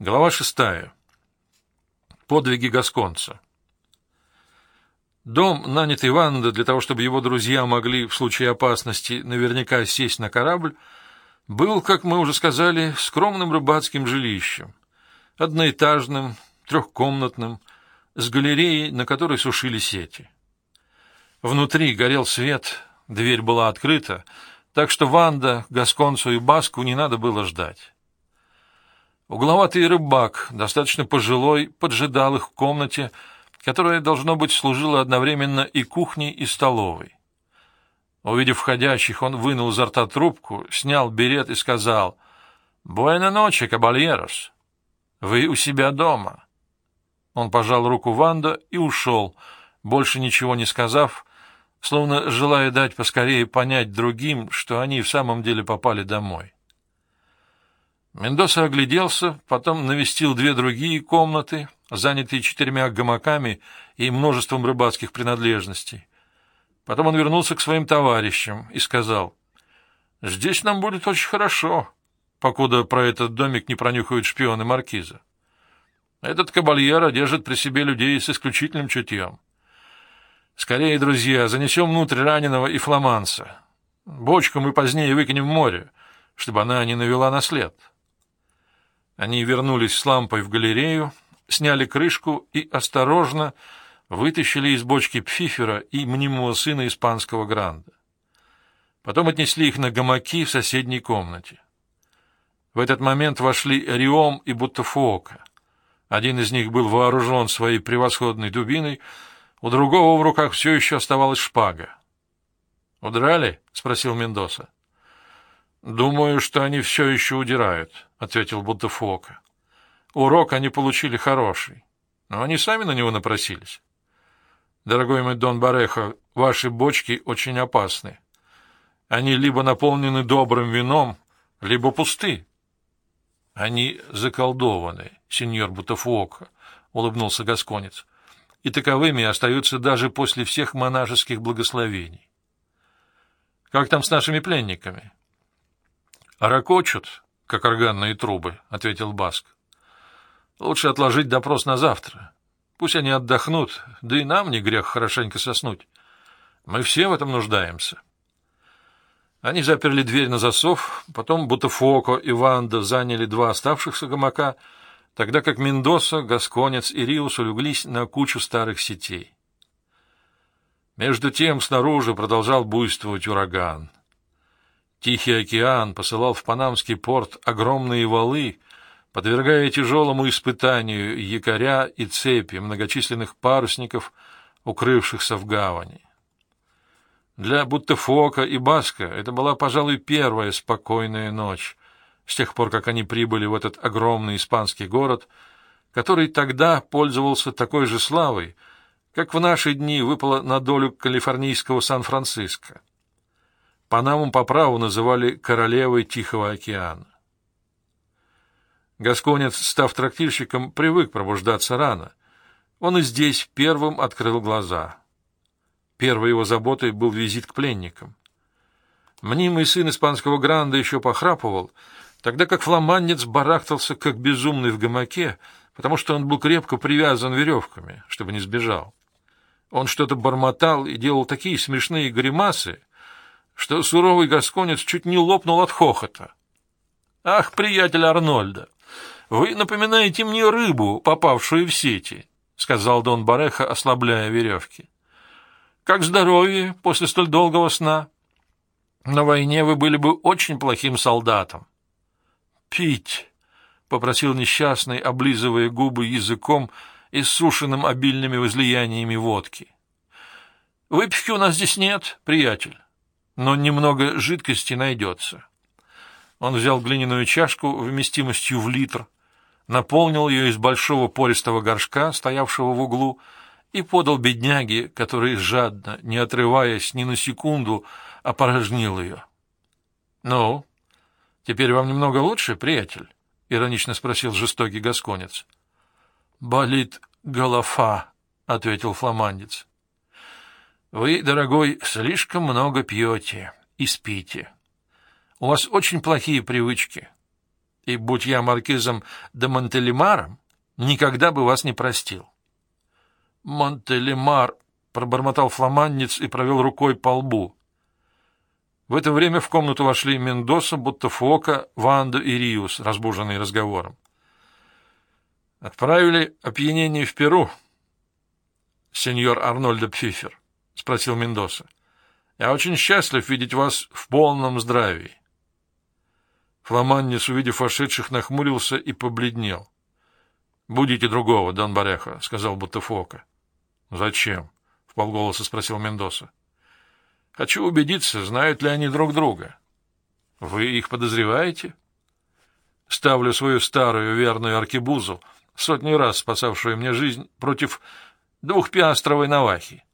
Глава шестая. Подвиги Гасконца. Дом, нанятый Ванда для того, чтобы его друзья могли в случае опасности наверняка сесть на корабль, был, как мы уже сказали, скромным рыбацким жилищем, одноэтажным, трехкомнатным, с галереей, на которой сушили сети. Внутри горел свет, дверь была открыта, так что Ванда, Гасконцу и Баску не надо было ждать. Угловатый рыбак, достаточно пожилой, поджидал их в комнате, которая, должно быть, служила одновременно и кухней, и столовой. Увидев входящих, он вынул изо рта трубку, снял берет и сказал «Буэна ночи, кабальерос! Вы у себя дома!» Он пожал руку Ванда и ушел, больше ничего не сказав, словно желая дать поскорее понять другим, что они в самом деле попали домой. Мендоса огляделся, потом навестил две другие комнаты, занятые четырьмя гамаками и множеством рыбацких принадлежностей. Потом он вернулся к своим товарищам и сказал, «Здесь нам будет очень хорошо, покуда про этот домик не пронюхают шпионы маркиза. Этот кабальера держит при себе людей с исключительным чутьем. Скорее, друзья, занесем внутрь раненого и фламанца. Бочку мы позднее выкинем в море, чтобы она не навела на след». Они вернулись с лампой в галерею, сняли крышку и осторожно вытащили из бочки пфифера и мнимого сына испанского гранда. Потом отнесли их на гамаки в соседней комнате. В этот момент вошли Риом и Буттафуока. Один из них был вооружен своей превосходной дубиной, у другого в руках все еще оставалась шпага. «Удрали?» — спросил Мендоса. «Думаю, что они все еще удирают», — ответил Буддефока. «Урок они получили хороший, но они сами на него напросились. Дорогой мой Дон Барехо, ваши бочки очень опасны. Они либо наполнены добрым вином, либо пусты». «Они заколдованы, сеньор Бутафуока», — улыбнулся Гасконец, «и таковыми остаются даже после всех монашеских благословений». «Как там с нашими пленниками?» «Ракочут, как органные трубы», — ответил Баск. «Лучше отложить допрос на завтра. Пусть они отдохнут, да и нам не грех хорошенько соснуть. Мы все в этом нуждаемся». Они заперли дверь на засов, потом Бутафоко и Ванда заняли два оставшихся гамака, тогда как Мендоса, Гасконец и Риус улеглись на кучу старых сетей. Между тем снаружи продолжал буйствовать ураган — Тихий океан посылал в Панамский порт огромные валы, подвергая тяжелому испытанию якоря и цепи многочисленных парусников, укрывшихся в гавани. Для Буттефока и Баска это была, пожалуй, первая спокойная ночь, с тех пор, как они прибыли в этот огромный испанский город, который тогда пользовался такой же славой, как в наши дни выпало на долю калифорнийского Сан-Франциско. Панаму по праву называли королевой Тихого океана. Гасконец, став трактирщиком, привык пробуждаться рано. Он и здесь первым открыл глаза. Первой его заботой был визит к пленникам. Мнимый сын испанского гранда еще похрапывал, тогда как фламандец барахтался как безумный в гамаке, потому что он был крепко привязан веревками, чтобы не сбежал. Он что-то бормотал и делал такие смешные гримасы, что суровый гасконец чуть не лопнул от хохота. «Ах, приятель Арнольда, вы напоминаете мне рыбу, попавшую в сети», — сказал Дон Бареха, ослабляя веревки. «Как здоровье после столь долгого сна? На войне вы были бы очень плохим солдатом». «Пить», — попросил несчастный, облизывая губы языком и сушеным обильными возлияниями водки. «Выпивки у нас здесь нет, приятель но немного жидкости найдется. Он взял глиняную чашку вместимостью в литр, наполнил ее из большого пористого горшка, стоявшего в углу, и подал бедняге, который жадно, не отрываясь ни на секунду, опорожнил ее. — Ну, теперь вам немного лучше, приятель? — иронично спросил жестокий гасконец. — Болит голова, — ответил фламандец. Вы, дорогой, слишком много пьете и спите. У вас очень плохие привычки. и будь я маркизом де Монтелемаром, никогда бы вас не простил. Монтелемар пробормотал фламандец и провел рукой по лбу. В это время в комнату вошли Мендоса, Буттафока, Ванда и Риус, разбуженные разговором. «Отправили опьянение в Перу?» «Сеньор Арнольдо Пфифер», — спросил Мендоса. «Я очень счастлив видеть вас в полном здравии». Фламаннис, увидев вошедших, нахмурился и побледнел. «Будите другого, Дон Бареха», — сказал Буттафока. «Зачем?» — вполголоса спросил Мендоса. Хочу убедиться, знают ли они друг друга. Вы их подозреваете? Ставлю свою старую верную аркебузу, сотни раз спасавшую мне жизнь, против двухпиастровой навахи.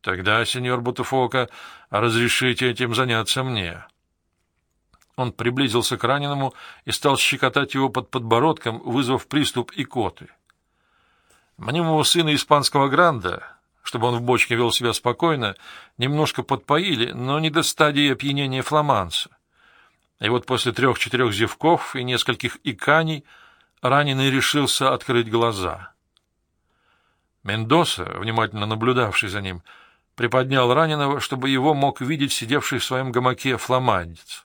Тогда, сеньор Бутуфока, разрешите этим заняться мне. Он приблизился к раненому и стал щекотать его под подбородком, вызвав приступ икоты. Мнимого сына испанского гранда чтобы он в бочке вел себя спокойно, немножко подпоили, но не до стадии опьянения фламанца. И вот после трех-четырех зевков и нескольких иканий раненый решился открыть глаза. Мендоса, внимательно наблюдавший за ним, приподнял раненого, чтобы его мог видеть сидевший в своем гамаке фламандец.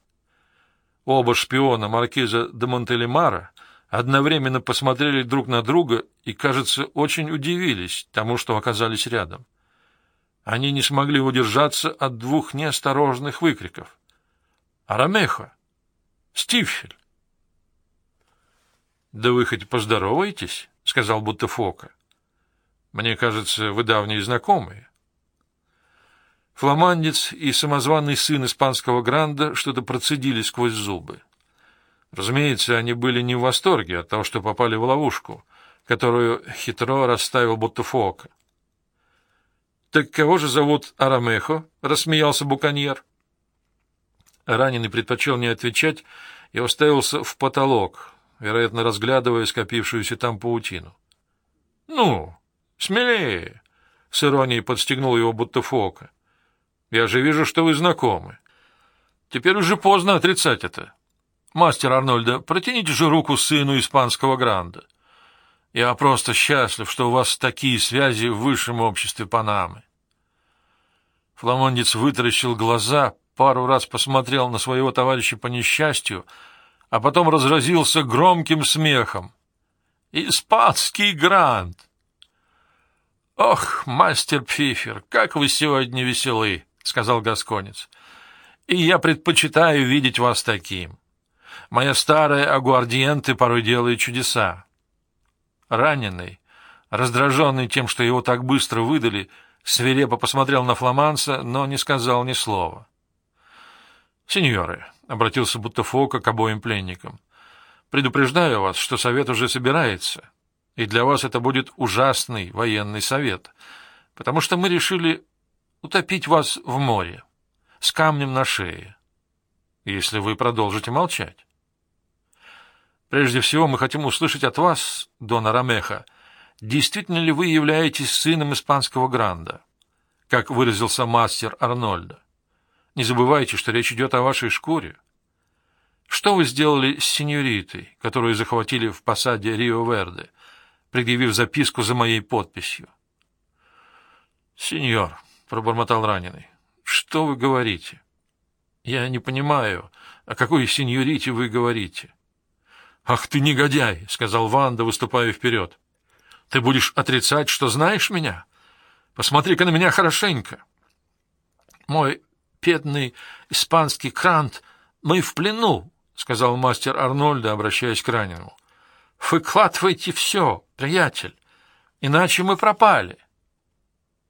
Оба шпиона маркиза де Монтелемара одновременно посмотрели друг на друга и, кажется, очень удивились тому, что оказались рядом. Они не смогли удержаться от двух неосторожных выкриков. «Арамехо! Стивфель!» «Да вы хоть поздороваетесь?» — сказал будто Фока. «Мне кажется, вы давние знакомые». Фламандец и самозваный сын испанского гранда что-то процедили сквозь зубы. Разумеется, они были не в восторге от того, что попали в ловушку, которую хитро расставил Буттефока. «Так кого же зовут Арамехо?» — рассмеялся Буканьер. Раненый предпочел не отвечать и уставился в потолок, вероятно, разглядывая скопившуюся там паутину. «Ну, смелее!» — с иронией подстегнул его Буттефока. «Я же вижу, что вы знакомы. Теперь уже поздно отрицать это». Мастер Арнольда, протяните же руку сыну испанского гранда. Я просто счастлив, что у вас такие связи в высшем обществе Панамы. Фламондец вытаращил глаза, пару раз посмотрел на своего товарища по несчастью, а потом разразился громким смехом. «Испанский грант!» «Ох, мастер Пфифер, как вы сегодня веселы!» — сказал Гасконец. «И я предпочитаю видеть вас таким. Моя старая агуардиенты порой делает чудеса. Раненый, раздраженный тем, что его так быстро выдали, свирепо посмотрел на фламанца, но не сказал ни слова. «Сеньоры», — обратился Буттефока к обоим пленникам, — «предупреждаю вас, что совет уже собирается, и для вас это будет ужасный военный совет, потому что мы решили утопить вас в море с камнем на шее, если вы продолжите молчать. Прежде всего мы хотим услышать от вас, Дона Рамеха, действительно ли вы являетесь сыном испанского гранда, как выразился мастер Арнольда. Не забывайте, что речь идет о вашей шкуре. Что вы сделали с сеньоритой, которую захватили в посаде Рио-Верде, предъявив записку за моей подписью? — Сеньор, — пробормотал раненый, — что вы говорите? — Я не понимаю, о какой сеньорите вы говорите. «Ах ты негодяй!» — сказал Ванда, выступая вперед. «Ты будешь отрицать, что знаешь меня? Посмотри-ка на меня хорошенько!» «Мой бедный испанский крант, мы в плену!» — сказал мастер Арнольда, обращаясь к раненому. «Выкладывайте все, приятель, иначе мы пропали!»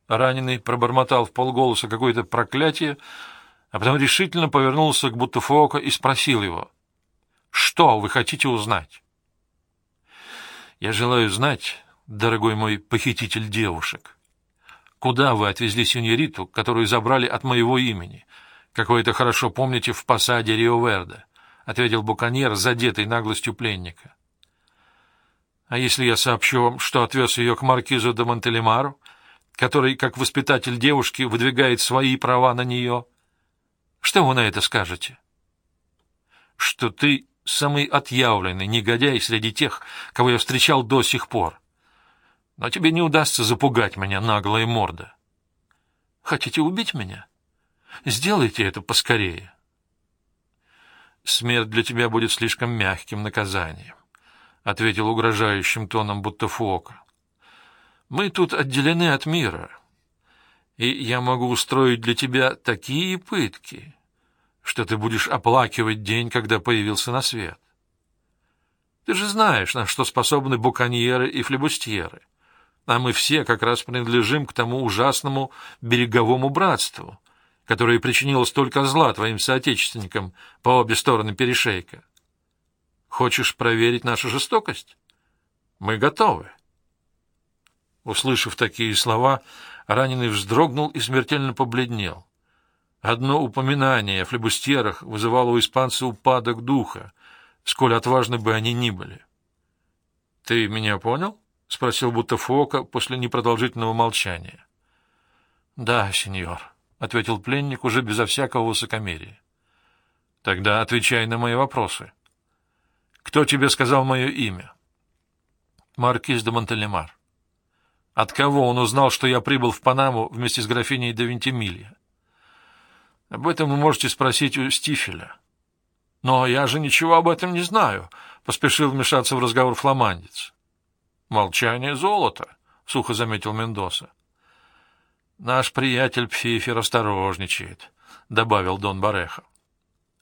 Раненый пробормотал в полголоса какое-то проклятие, а потом решительно повернулся к Бутуфоко и спросил его — что вы хотите узнать? Я желаю знать, дорогой мой похититель девушек, куда вы отвезли сеньориту, которую забрали от моего имени, как вы это хорошо помните в посаде Рио-Верде, — ответил Буканьер, задетый наглостью пленника. — А если я сообщу вам, что отвез ее к маркизу де Монтелемару, который, как воспитатель девушки, выдвигает свои права на нее? Что вы на это скажете? — Что ты самый отъявленный негодяй среди тех, кого я встречал до сих пор. Но тебе не удастся запугать меня, наглая морда. Хотите убить меня? Сделайте это поскорее. Смерть для тебя будет слишком мягким наказанием, — ответил угрожающим тоном будто Фуока. Мы тут отделены от мира, и я могу устроить для тебя такие пытки, что ты будешь оплакивать день, когда появился на свет. Ты же знаешь, на что способны буконьеры и флебустьеры а мы все как раз принадлежим к тому ужасному береговому братству, которое причинило столько зла твоим соотечественникам по обе стороны перешейка. Хочешь проверить нашу жестокость? Мы готовы. Услышав такие слова, раненый вздрогнул и смертельно побледнел. Одно упоминание о флебустьерах вызывало у испанца упадок духа, сколь отважны бы они ни были. — Ты меня понял? —— спросил будто Фока после непродолжительного молчания. — Да, сеньор, — ответил пленник уже безо всякого высокомерия. — Тогда отвечай на мои вопросы. Кто тебе сказал мое имя? — Маркиз де Монтелемар. — От кого он узнал, что я прибыл в Панаму вместе с графиней де Вентимилья? — Об этом вы можете спросить у Стифеля. — Но я же ничего об этом не знаю, — поспешил вмешаться в разговор фламандец. Молчание золото, — сухо заметил Мендоса. Наш приятель Пфифер осторожничает, — добавил Дон Бареха.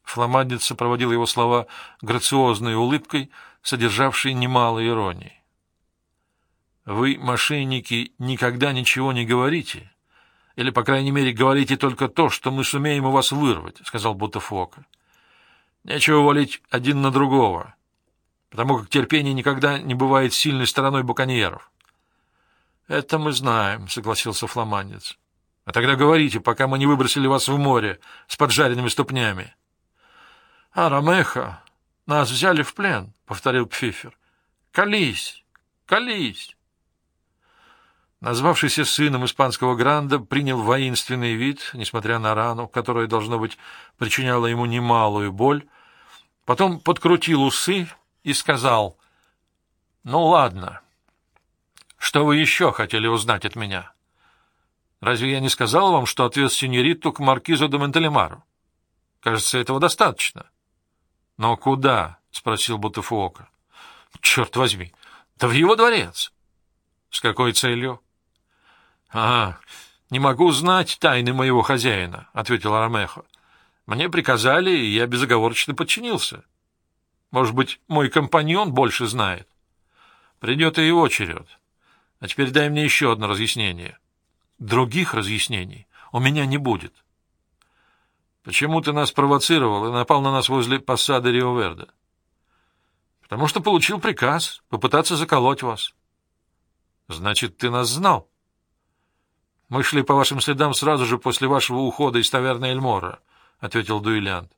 Фламандец сопроводил его слова грациозной улыбкой, содержавшей немало иронии. «Вы, мошенники, никогда ничего не говорите, или, по крайней мере, говорите только то, что мы сумеем у вас вырвать», — сказал Бутафока. «Нечего валить один на другого потому как терпение никогда не бывает сильной стороной буконьеров. — Это мы знаем, — согласился фламандец. — А тогда говорите, пока мы не выбросили вас в море с поджаренными ступнями. — А, Ромеха, нас взяли в плен, — повторил Пфифер. — Колись, колись. Назвавшийся сыном испанского гранда принял воинственный вид, несмотря на рану, которая, должно быть, причиняла ему немалую боль, потом подкрутил усы, и сказал, «Ну ладно, что вы еще хотели узнать от меня? Разве я не сказал вам, что отвез синьориту к маркизу де Монтелемару? Кажется, этого достаточно». «Но куда?» — спросил Бутефуока. «Черт возьми, да в его дворец». «С какой целью?» «А, не могу знать тайны моего хозяина», — ответил Арамехо. «Мне приказали, и я безоговорочно подчинился». Может быть, мой компаньон больше знает? Придет и его черед. А теперь дай мне еще одно разъяснение. Других разъяснений у меня не будет. Почему ты нас провоцировал и напал на нас возле посады Рио-Верде? Потому что получил приказ попытаться заколоть вас. Значит, ты нас знал? Мы шли по вашим следам сразу же после вашего ухода из таверны Эльмора, — ответил дуэлянт.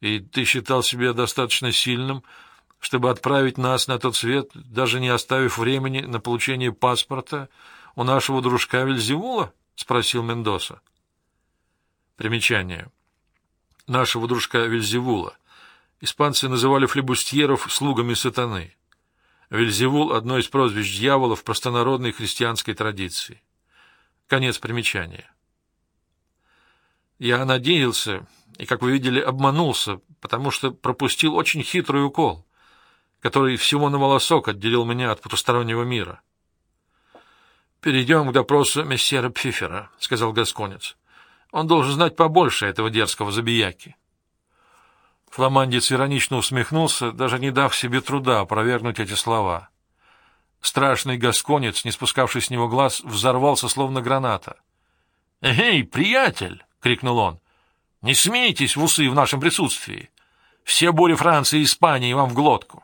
И ты считал себя достаточно сильным, чтобы отправить нас на тот свет, даже не оставив времени на получение паспорта у нашего дружка Вельзевула? — спросил Мендоса. Примечание. Нашего дружка Вельзевула. Испанцы называли флебустьеров слугами сатаны. Вельзевул — одно из прозвищ дьявола в простонародной христианской традиции. Конец примечания. Я надеялся, и, как вы видели, обманулся, потому что пропустил очень хитрый укол, который всего на волосок отделил меня от потустороннего мира. «Перейдем к допросу мессера Пфифера», — сказал Гасконец. «Он должен знать побольше этого дерзкого забияки». Фламандец иронично усмехнулся, даже не дав себе труда опровергнуть эти слова. Страшный гасконец, не спускавший с него глаз, взорвался, словно граната. «Эй, приятель!» — крикнул он. Не смейтесь в усы в нашем присутствии. Все бури Франции и Испании вам в глотку.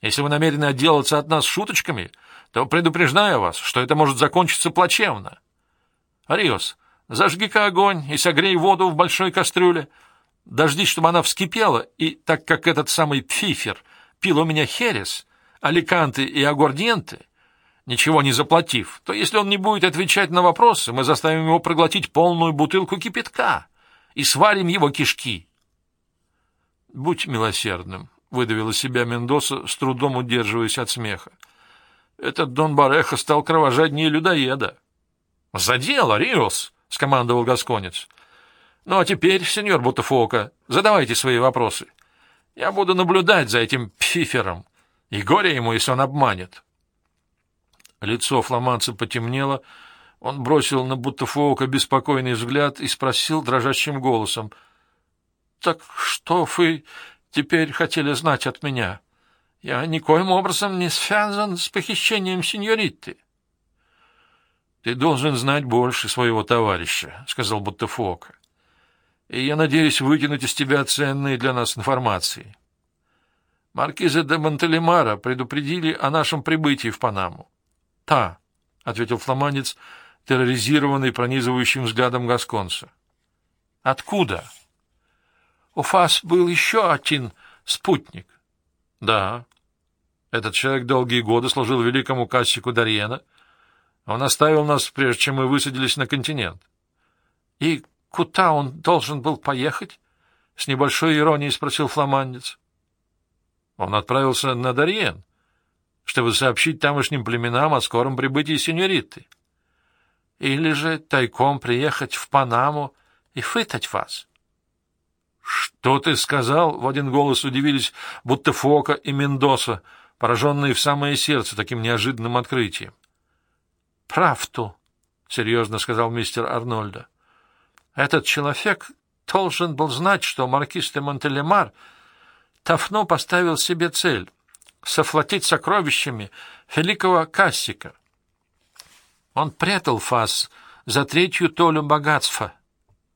Если вы намерены отделаться от нас шуточками, то предупреждаю вас, что это может закончиться плачевно. Ариос, зажги-ка огонь и согрей воду в большой кастрюле. Дождись, чтобы она вскипела, и так как этот самый пфифер пил у меня херес, аликанты и агордиенты, ничего не заплатив, то если он не будет отвечать на вопросы, мы заставим его проглотить полную бутылку кипятка и сварим его кишки. Будь милосердным, — выдавил из себя Мендоса, с трудом удерживаясь от смеха. Этот Дон Бареха стал кровожаднее людоеда. — За дело, Риос! — скомандовал Гасконец. — Ну, а теперь, сеньор Бутафока, задавайте свои вопросы. Я буду наблюдать за этим пфифером, и горе ему, если он обманет. Лицо фламанца потемнело, он бросил на Бутафока беспокойный взгляд и спросил дрожащим голосом. — Так что вы теперь хотели знать от меня? Я никоим образом не связан с похищением сеньориты. — Ты должен знать больше своего товарища, — сказал Бутафока. — И я надеюсь вытянуть из тебя ценные для нас информации. Маркиза де Монтелемара предупредили о нашем прибытии в Панаму. — Та, — ответил фламандец, терроризированный пронизывающим взглядом Гасконца. — Откуда? — У вас был еще один спутник. — Да. Этот человек долгие годы служил великому кассику Дарьена. Он оставил нас, прежде чем мы высадились на континент. — И куда он должен был поехать? — с небольшой иронией спросил фламандец. Он отправился на Дарьен, чтобы сообщить тамошним племенам о скором прибытии сеньориты. Или же тайком приехать в Панаму и фытать вас. — Что ты сказал? — в один голос удивились, будто и Мендоса — пораженные в самое сердце таким неожиданным открытием. — Правду, — серьезно сказал мистер Арнольда. — Этот человек должен был знать, что маркиз де Монтелемар Тафно поставил себе цель — софлотить сокровищами великого Кассика. Он прятал фас за третью толю богатства.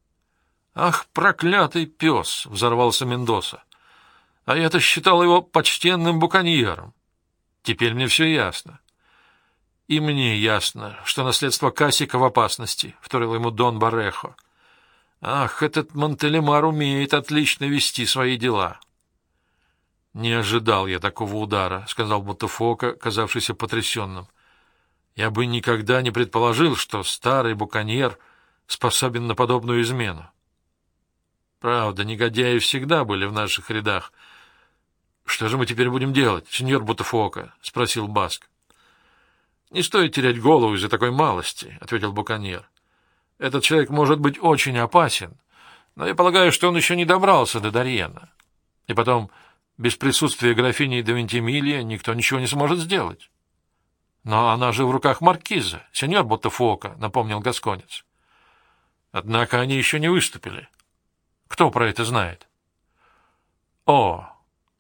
— Ах, проклятый пес! — взорвался Мендоса а я-то считал его почтенным буконьером. Теперь мне все ясно. И мне ясно, что наследство Касика в опасности, — вторил ему Дон Барехо. Ах, этот Монтелемар умеет отлично вести свои дела. Не ожидал я такого удара, — сказал Бутафока, казавшийся потрясенным. Я бы никогда не предположил, что старый буконьер способен на подобную измену. Правда, негодяи всегда были в наших рядах — «Что же мы теперь будем делать, сеньор Бутафока?» — спросил Баск. «Не стоит терять голову из-за такой малости», — ответил Буканьер. «Этот человек может быть очень опасен, но я полагаю, что он еще не добрался до Дарьена. И потом, без присутствия графини де никто ничего не сможет сделать». «Но она же в руках маркиза, сеньор Бутафока», — напомнил Гасконец. «Однако они еще не выступили. Кто про это знает?» «О!»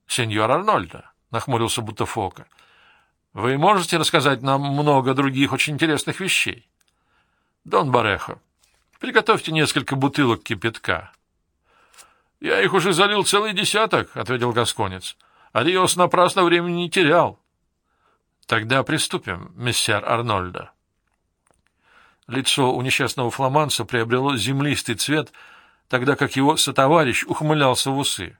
сеньор Арнольда, — нахмурился Бутафока. — Вы можете рассказать нам много других очень интересных вещей? — Дон Барехо, приготовьте несколько бутылок кипятка. — Я их уже залил целый десяток, — ответил Гасконец. — Ариос напрасно времени не терял. — Тогда приступим, мессер Арнольда. Лицо у несчастного фламанца приобрело землистый цвет, тогда как его сотоварищ ухмылялся в усы.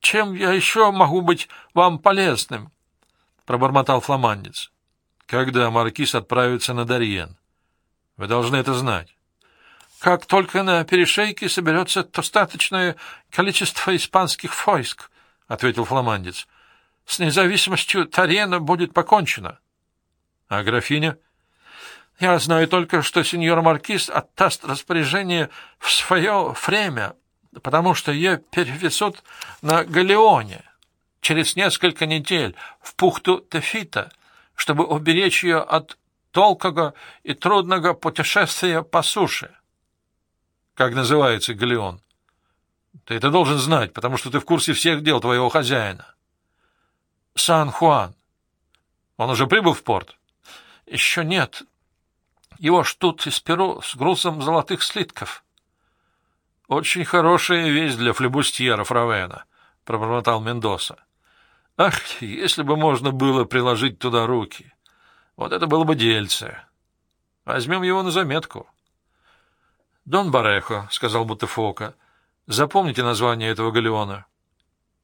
Чем я еще могу быть вам полезным? — пробормотал фламандец. — Когда маркиз отправится на Дарьен? Вы должны это знать. — Как только на перешейке соберется достаточное количество испанских войск, — ответил фламандец, — с независимостью Тарена будет покончено. — А графиня? — Я знаю только, что сеньор маркиз отдаст распоряжение в свое время, потому что ее перевезут на Галеоне через несколько недель в бухту Тефита, чтобы уберечь ее от толкого и трудного путешествия по суше. Как называется Галеон? Ты это должен знать, потому что ты в курсе всех дел твоего хозяина. Сан-Хуан. Он уже прибыл в порт? Еще нет. Его ждут из Перу с грузом золотых слитков. Очень хорошая вещь для флебустьеров Равена, — пробормотал Мендоса. Ах, если бы можно было приложить туда руки. Вот это было бы дельце. Возьмем его на заметку. — Дон Барехо, — сказал Бутефока, — запомните название этого галеона.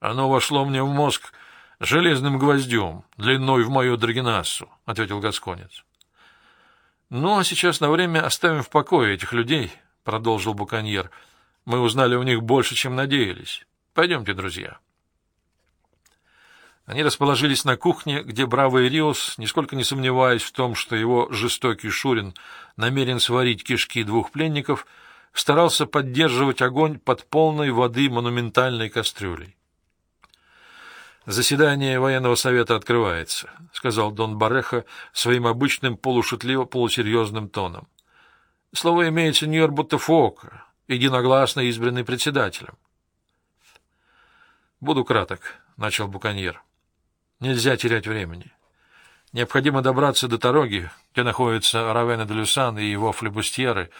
Оно вошло мне в мозг железным гвоздем, длиной в мою драгинассу, — ответил Гасконец. — Ну, а сейчас на время оставим в покое этих людей, — продолжил Буконьер, — мы узнали у них больше, чем надеялись. Пойдемте, друзья. Они расположились на кухне, где бравый Риос, нисколько не сомневаясь в том, что его жестокий Шурин намерен сварить кишки двух пленников, старался поддерживать огонь под полной воды монументальной кастрюлей. «Заседание военного совета открывается», — сказал Дон Бареха своим обычным полушутливо-полусерьезным тоном. «Слово имеет сеньор Буттефока, единогласно избранный председателем». «Буду краток», — начал Буконьер. Нельзя терять времени. Необходимо добраться до дороги, где находятся Равена де Люсан и его флебустьеры,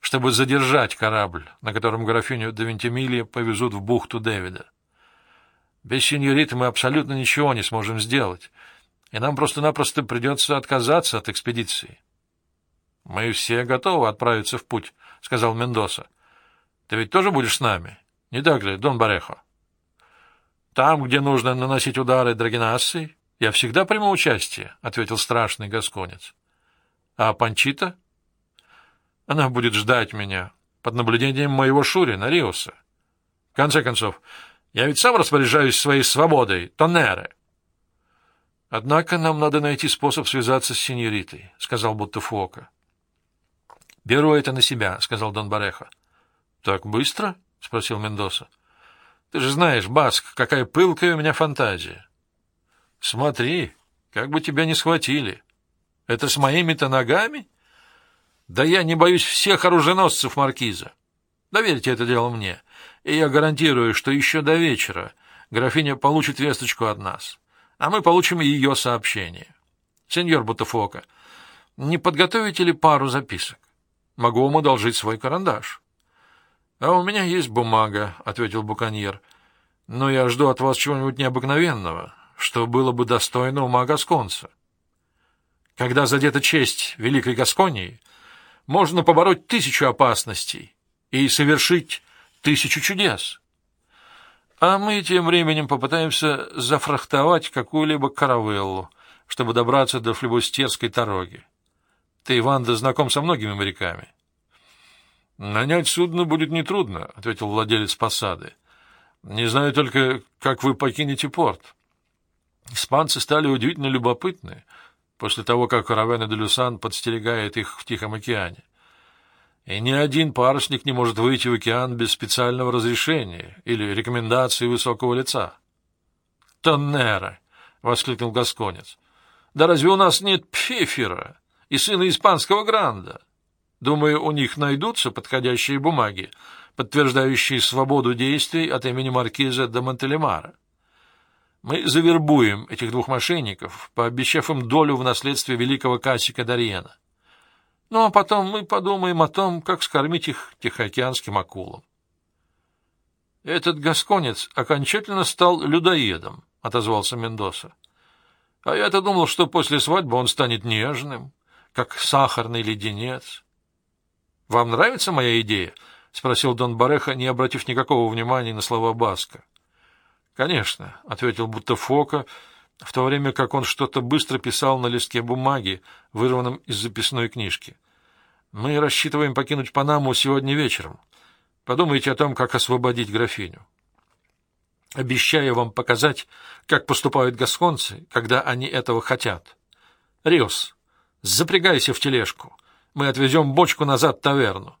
чтобы задержать корабль, на котором графиню де Вентимилия повезут в бухту Дэвида. Без сеньориты мы абсолютно ничего не сможем сделать, и нам просто-напросто придется отказаться от экспедиции. — Мы все готовы отправиться в путь, — сказал Мендоса. — Ты ведь тоже будешь с нами? Не так ли, Дон Барехо? Там, где нужно наносить удары драгинассы, я всегда приму участие, — ответил страшный гасконец. — А Панчита? — Она будет ждать меня под наблюдением моего Шурина, Риуса. В конце концов, я ведь сам распоряжаюсь своей свободой, Тоннере. — Однако нам надо найти способ связаться с синьоритой, — сказал будто Фуока. — Беру это на себя, — сказал Дон Бареха. — Так быстро? — спросил Мендоса. — ты же знаешь, Баск, какая пылкая у меня фантазия. Смотри, как бы тебя не схватили. Это с моими-то ногами? Да я не боюсь всех оруженосцев Маркиза. Доверьте это дело мне, и я гарантирую, что еще до вечера графиня получит весточку от нас, а мы получим ее сообщение. Сеньор Бутафока, не подготовите ли пару записок? Могу вам одолжить свой карандаш. — А у меня есть бумага, — ответил Буконьер. — Но я жду от вас чего-нибудь необыкновенного, что было бы достойно ума Гасконца. Когда задета честь Великой Гасконии, можно побороть тысячу опасностей и совершить тысячу чудес. А мы тем временем попытаемся зафрахтовать какую-либо каравеллу, чтобы добраться до флебустерской дороги. Ты, Ванда, знаком со многими моряками. «Нанять судно будет нетрудно», — ответил владелец посады. «Не знаю только, как вы покинете порт». Испанцы стали удивительно любопытны после того, как Равена де Люсан подстерегает их в Тихом океане. И ни один парусник не может выйти в океан без специального разрешения или рекомендации высокого лица. «Тоннера!» — воскликнул Гасконец. «Да разве у нас нет Пфефера и сына испанского Гранда?» Думаю, у них найдутся подходящие бумаги, подтверждающие свободу действий от имени маркиза де Монтелемара. Мы завербуем этих двух мошенников, пообещав им долю в наследстве великого Кассика Дарьена. Ну, а потом мы подумаем о том, как скормить их тихоокеанским акулам. Этот гасконец окончательно стал людоедом, — отозвался Мендоса. А я-то думал, что после свадьбы он станет нежным, как сахарный леденец. — Вам нравится моя идея? — спросил Дон Бареха, не обратив никакого внимания на слова Баска. — Конечно, — ответил будто Фока, в то время как он что-то быстро писал на листке бумаги, вырванном из записной книжки. — Мы рассчитываем покинуть Панаму сегодня вечером. Подумайте о том, как освободить графиню. Обещаю вам показать, как поступают гасконцы, когда они этого хотят. Риос, запрягайся в тележку. Мы отвезем бочку назад в таверну.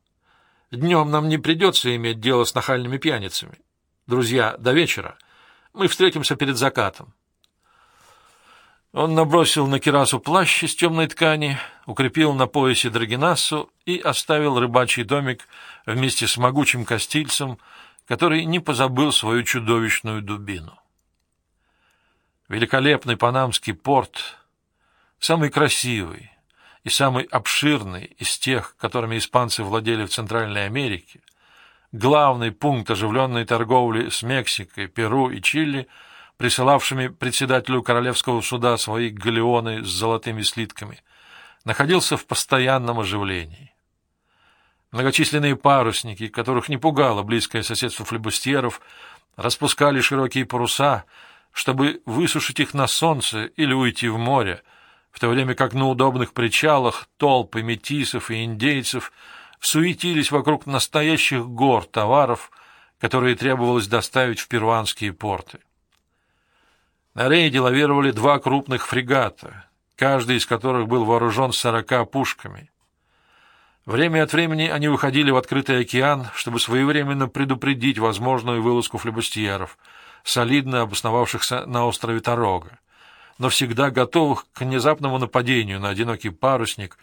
Днем нам не придется иметь дело с нахальными пьяницами. Друзья, до вечера. Мы встретимся перед закатом. Он набросил на кирасу плащ из темной ткани, укрепил на поясе драгинасу и оставил рыбачий домик вместе с могучим костильцем, который не позабыл свою чудовищную дубину. Великолепный панамский порт, самый красивый, и самый обширный из тех, которыми испанцы владели в Центральной Америке, главный пункт оживленной торговли с Мексикой, Перу и Чили, присылавшими председателю Королевского суда свои галеоны с золотыми слитками, находился в постоянном оживлении. Многочисленные парусники, которых не пугало близкое соседство флебустьеров, распускали широкие паруса, чтобы высушить их на солнце или уйти в море, в то время как на удобных причалах толпы метисов и индейцев суетились вокруг настоящих гор товаров, которые требовалось доставить в перуанские порты. На рейде лавировали два крупных фрегата, каждый из которых был вооружен сорока пушками. Время от времени они выходили в открытый океан, чтобы своевременно предупредить возможную вылазку флебустьеров, солидно обосновавшихся на острове Тарога, но всегда готовых к внезапному нападению на одинокий парусник,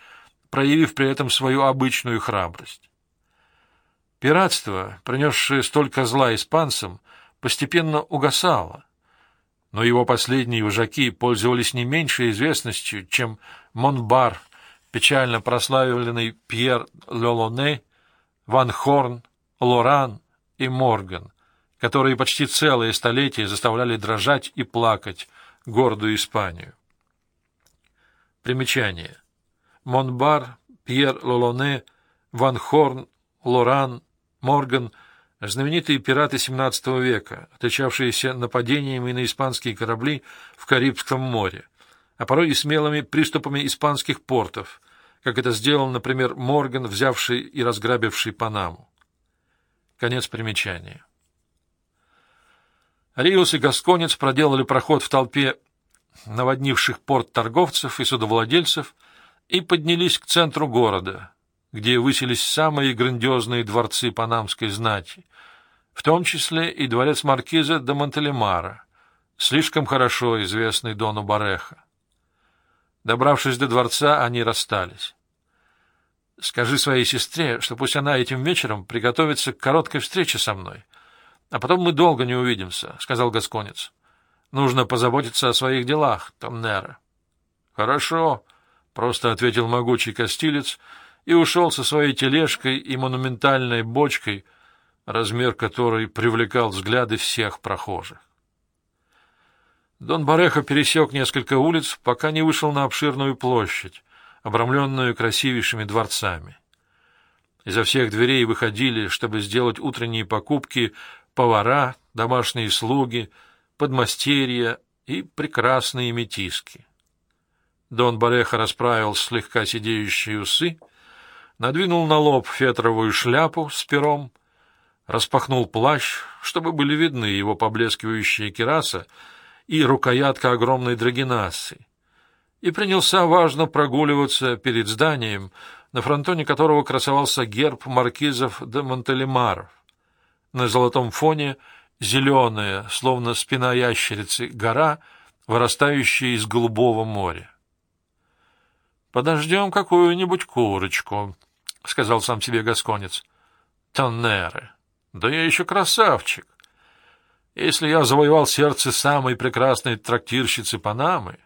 проявив при этом свою обычную храбрость. Пиратство, принесшее столько зла испанцам, постепенно угасало, но его последние вожаки пользовались не меньшей известностью, чем Монбар, печально прославленный Пьер Лолоне, Ван Хорн, Лоран и Морган, которые почти целые столетия заставляли дрожать и плакать гордую Испанию. Примечание. Монбар, Пьер Лолоне, Ван Хорн, Лоран, Морган — знаменитые пираты XVII века, отличавшиеся нападениями на испанские корабли в Карибском море, а порой и смелыми приступами испанских портов, как это сделал, например, Морган, взявший и разграбивший Панаму. Конец примечания. Риус и Гасконец проделали проход в толпе наводнивших порт торговцев и судовладельцев и поднялись к центру города, где высились самые грандиозные дворцы панамской знати, в том числе и дворец маркиза де Монтелемара, слишком хорошо известный Дону Бареха. Добравшись до дворца, они расстались. — Скажи своей сестре, что пусть она этим вечером приготовится к короткой встрече со мной, а потом мы долго не увидимся, — сказал Гасконец. — Нужно позаботиться о своих делах, Томнера. — Хорошо, — просто ответил могучий костилец, — и ушел со своей тележкой и монументальной бочкой, размер которой привлекал взгляды всех прохожих. Дон Барехо пересек несколько улиц, пока не вышел на обширную площадь, обрамленную красивейшими дворцами. Изо всех дверей выходили, чтобы сделать утренние покупки, повара, домашние слуги, подмастерья и прекрасные метиски. Дон Барехо расправил слегка сидеющие усы — надвинул на лоб фетровую шляпу с пером, распахнул плащ, чтобы были видны его поблескивающая кераса и рукоятка огромной драгинасы, и принялся важно прогуливаться перед зданием, на фронтоне которого красовался герб маркизов де Монтелемаров. На золотом фоне зеленая, словно спина ящерицы, гора, вырастающая из голубого моря. «Подождем какую-нибудь курочку», — сказал сам себе Гасконец. «Тоннеры! Да я еще красавчик! Если я завоевал сердце самой прекрасной трактирщицы Панамы,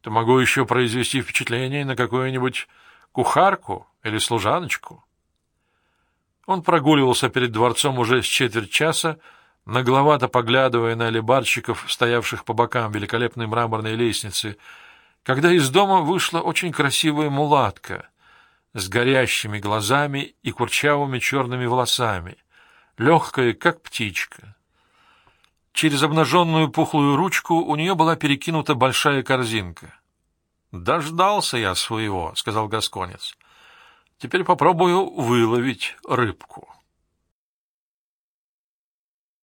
то могу еще произвести впечатление на какую-нибудь кухарку или служаночку». Он прогуливался перед дворцом уже с четверть часа, нагловато поглядывая на алибарщиков, стоявших по бокам великолепной мраморной лестницы, когда из дома вышла очень красивая мулатка с горящими глазами и курчавыми черными волосами, легкая, как птичка. Через обнаженную пухлую ручку у нее была перекинута большая корзинка. «Дождался я своего», — сказал Гасконец. «Теперь попробую выловить рыбку».